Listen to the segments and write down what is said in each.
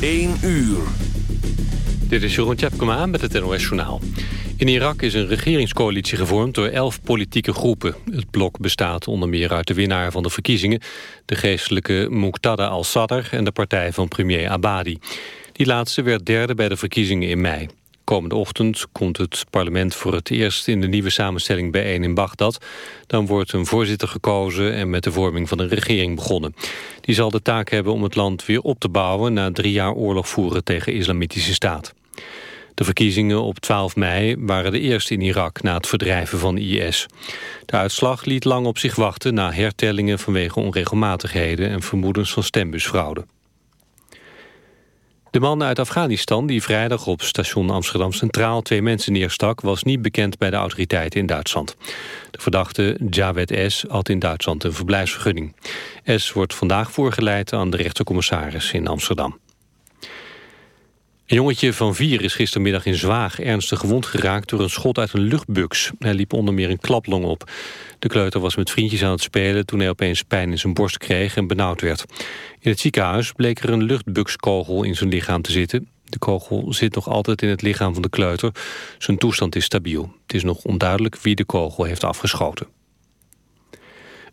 1 uur. Dit is Jeroen Tjepkema met het NOS Journaal. In Irak is een regeringscoalitie gevormd door elf politieke groepen. Het blok bestaat onder meer uit de winnaar van de verkiezingen... de geestelijke Muqtada al-Sadr en de partij van premier Abadi. Die laatste werd derde bij de verkiezingen in mei. Komende ochtend komt het parlement voor het eerst in de nieuwe samenstelling bijeen in Bagdad. Dan wordt een voorzitter gekozen en met de vorming van een regering begonnen. Die zal de taak hebben om het land weer op te bouwen na drie jaar oorlog voeren tegen islamitische staat. De verkiezingen op 12 mei waren de eerste in Irak na het verdrijven van IS. De uitslag liet lang op zich wachten na hertellingen vanwege onregelmatigheden en vermoedens van stembusfraude. De man uit Afghanistan die vrijdag op station Amsterdam Centraal twee mensen neerstak... was niet bekend bij de autoriteiten in Duitsland. De verdachte Jawed S. had in Duitsland een verblijfsvergunning. S. wordt vandaag voorgeleid aan de rechtercommissaris in Amsterdam. Een jongetje van vier is gistermiddag in Zwaag ernstig gewond geraakt door een schot uit een luchtbuks. Hij liep onder meer een klaplong op. De kleuter was met vriendjes aan het spelen toen hij opeens pijn in zijn borst kreeg en benauwd werd. In het ziekenhuis bleek er een luchtbukskogel in zijn lichaam te zitten. De kogel zit nog altijd in het lichaam van de kleuter. Zijn toestand is stabiel. Het is nog onduidelijk wie de kogel heeft afgeschoten.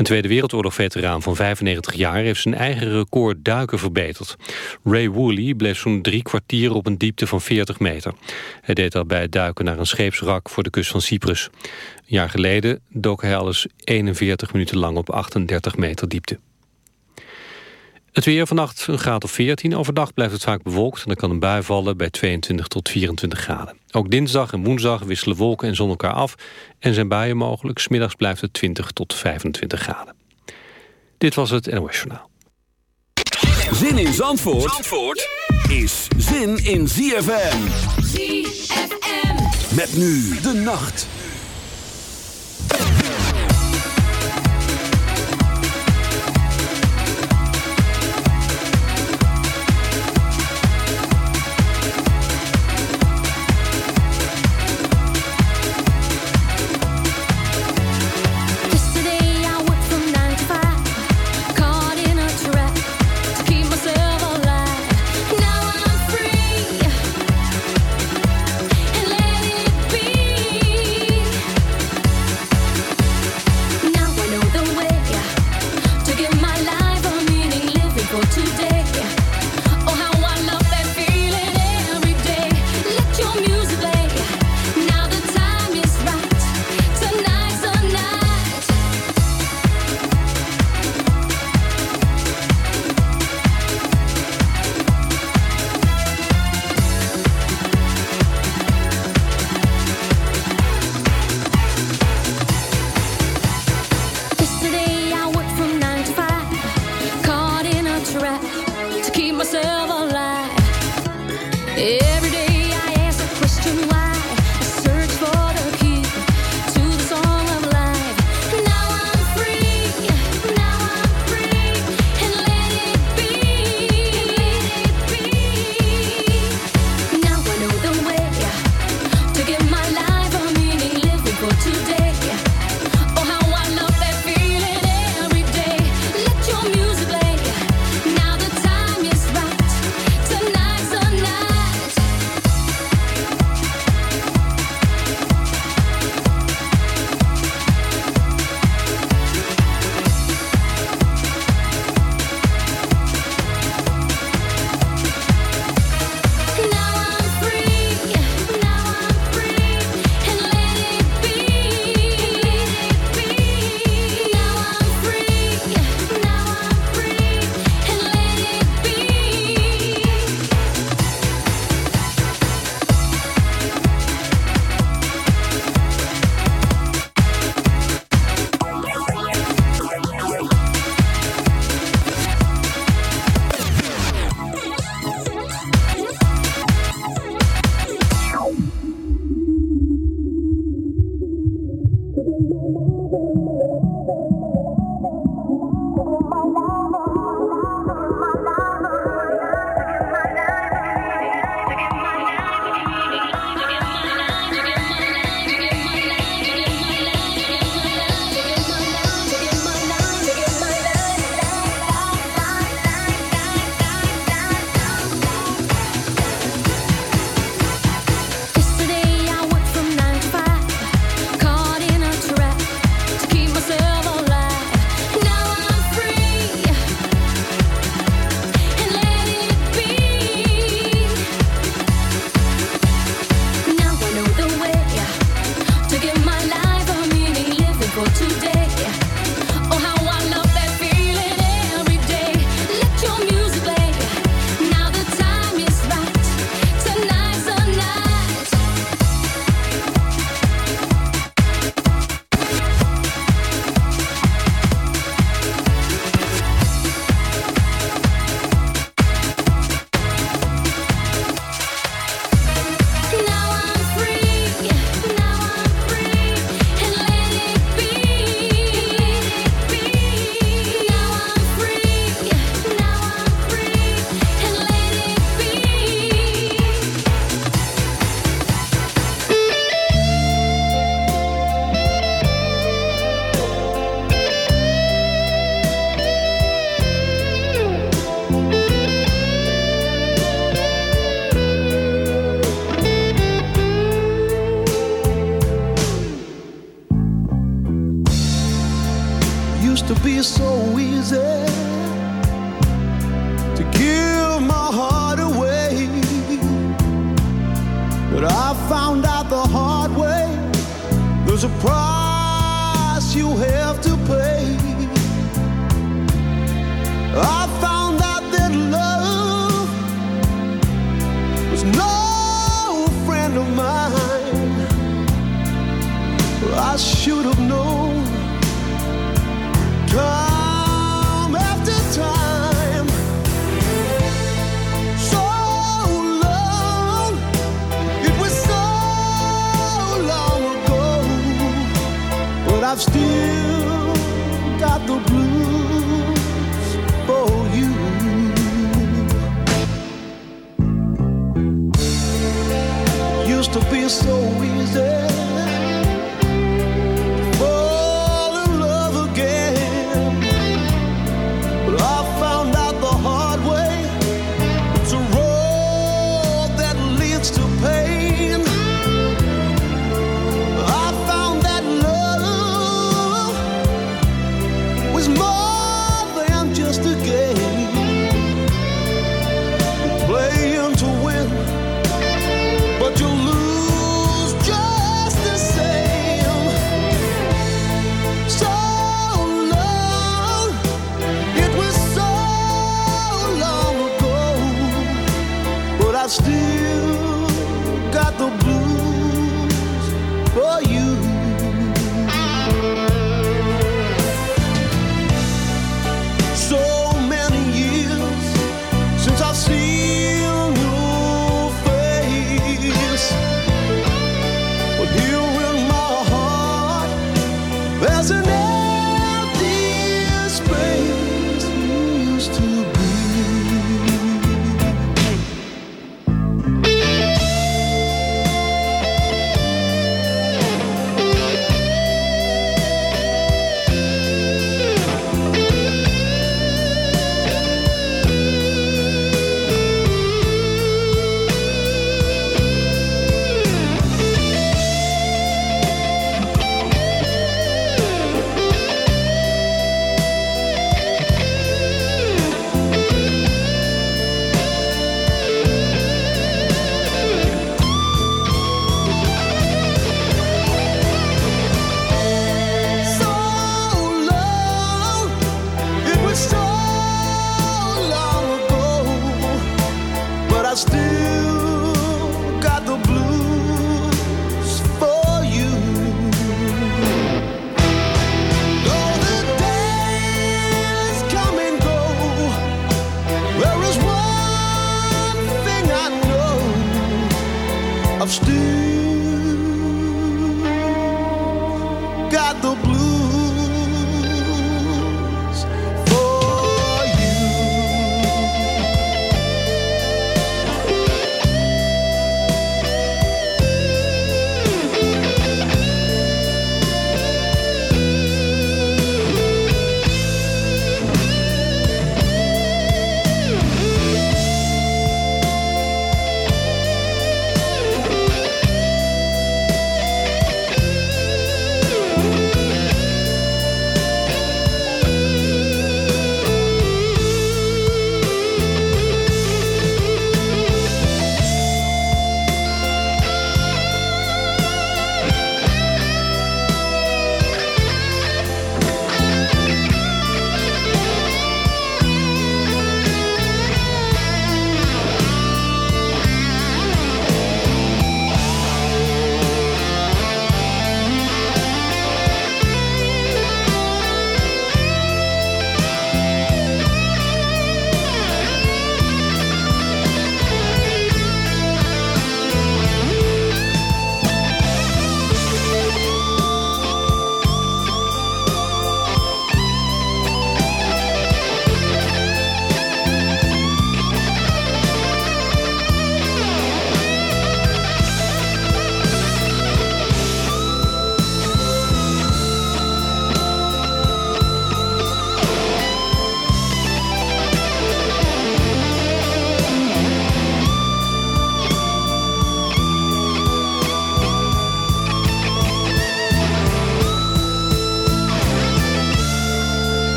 Een Tweede Wereldoorlog-veteraan van 95 jaar heeft zijn eigen record duiken verbeterd. Ray Woolley bleef zo'n drie kwartier op een diepte van 40 meter. Hij deed dat bij het duiken naar een scheepsrak voor de kust van Cyprus. Een jaar geleden dook hij alles 41 minuten lang op 38 meter diepte. Het weer vannacht een graad of 14. Overdag blijft het vaak bewolkt en er kan een bui vallen bij 22 tot 24 graden. Ook dinsdag en woensdag wisselen wolken en zon elkaar af en zijn buien mogelijk. Smiddags blijft het 20 tot 25 graden. Dit was het NOS Journaal. Zin in Zandvoort, Zandvoort is zin in ZFM. ZFM. Met nu de nacht.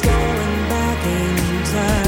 going back in time.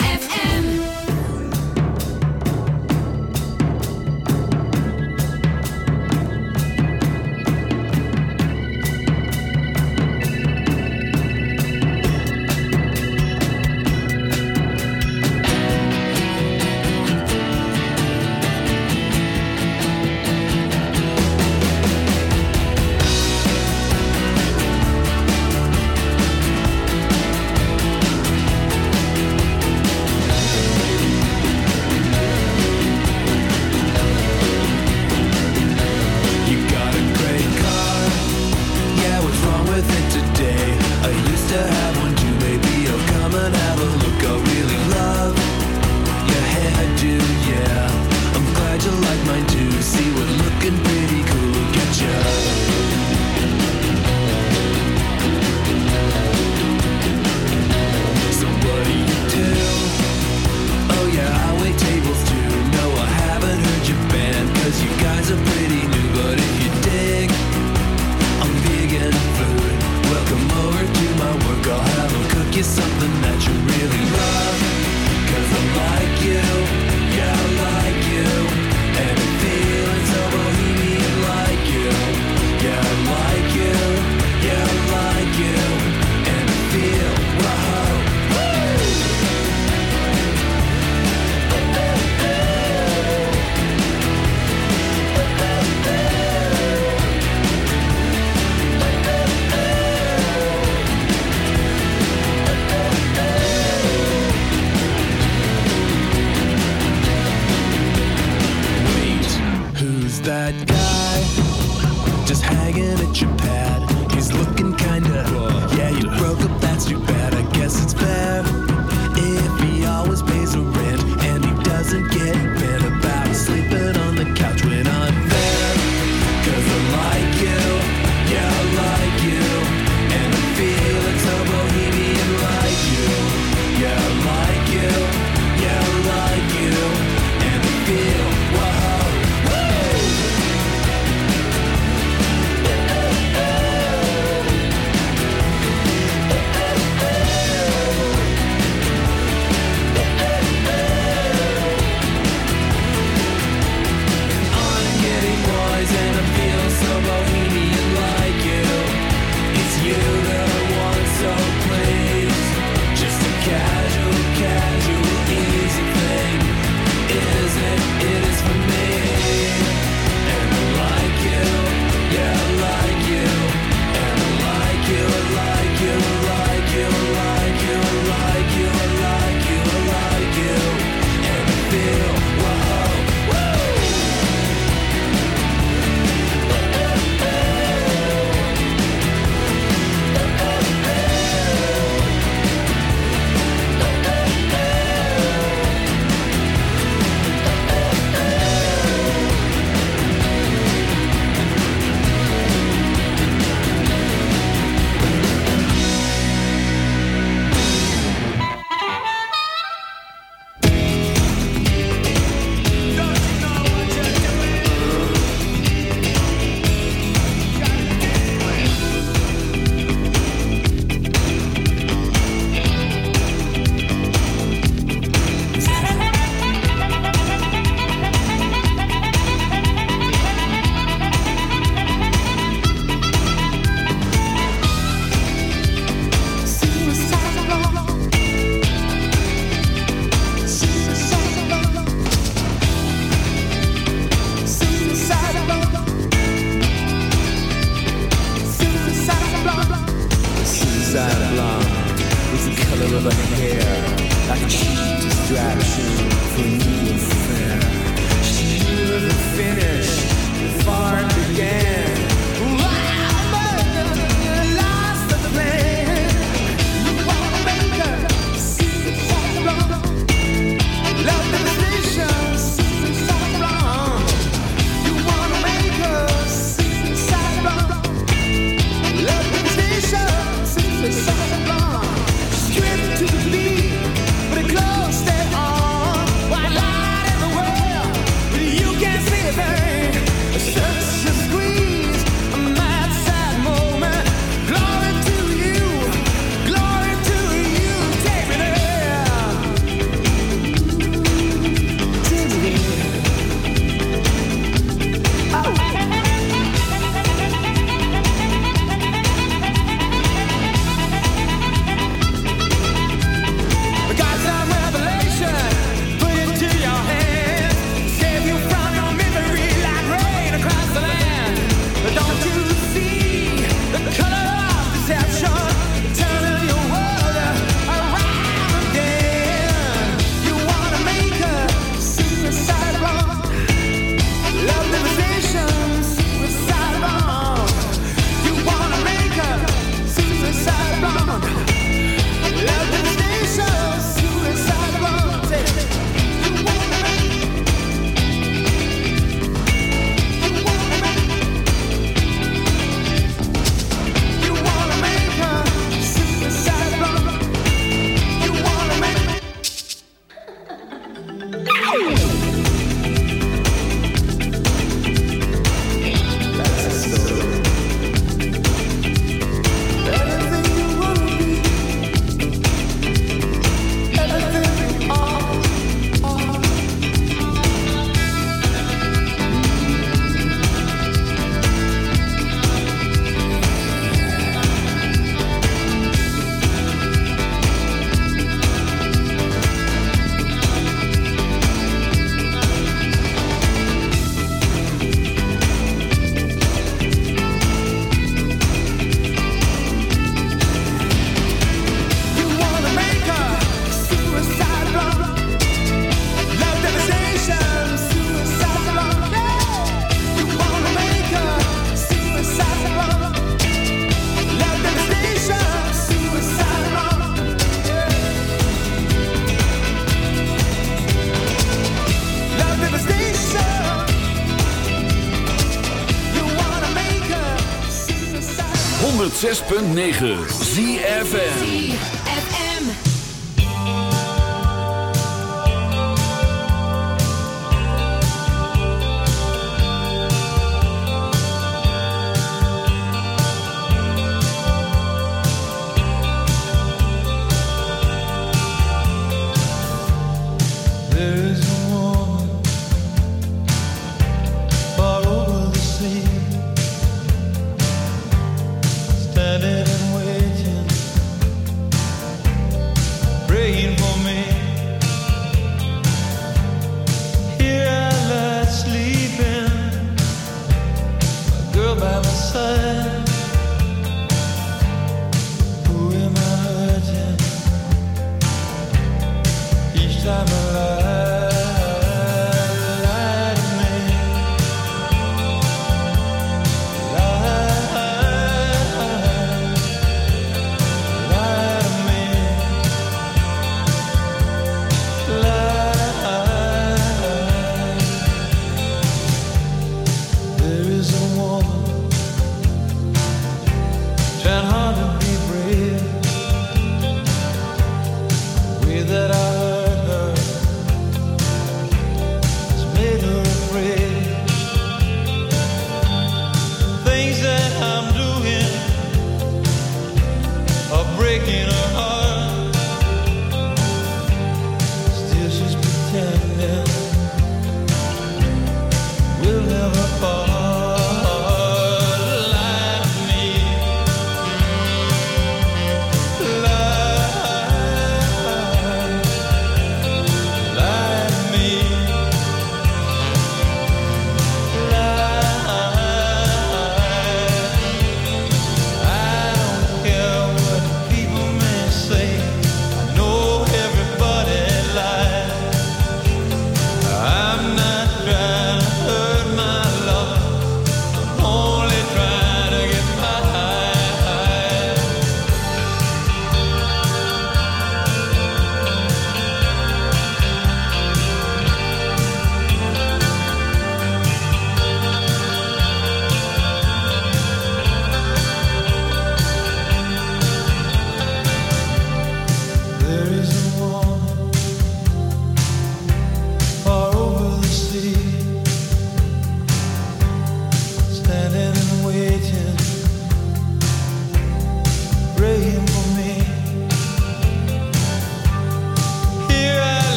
106.9 ZFM.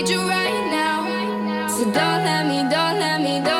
need you right now. So don't let me, don't let me, don't.